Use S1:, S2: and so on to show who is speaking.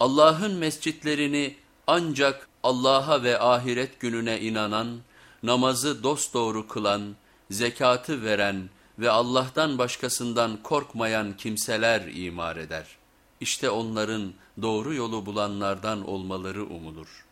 S1: Allah'ın mescitlerini ancak Allah'a ve ahiret gününe inanan, namazı dosdoğru kılan, zekatı veren ve Allah'tan başkasından korkmayan kimseler imar eder. İşte onların doğru yolu bulanlardan olmaları umulur.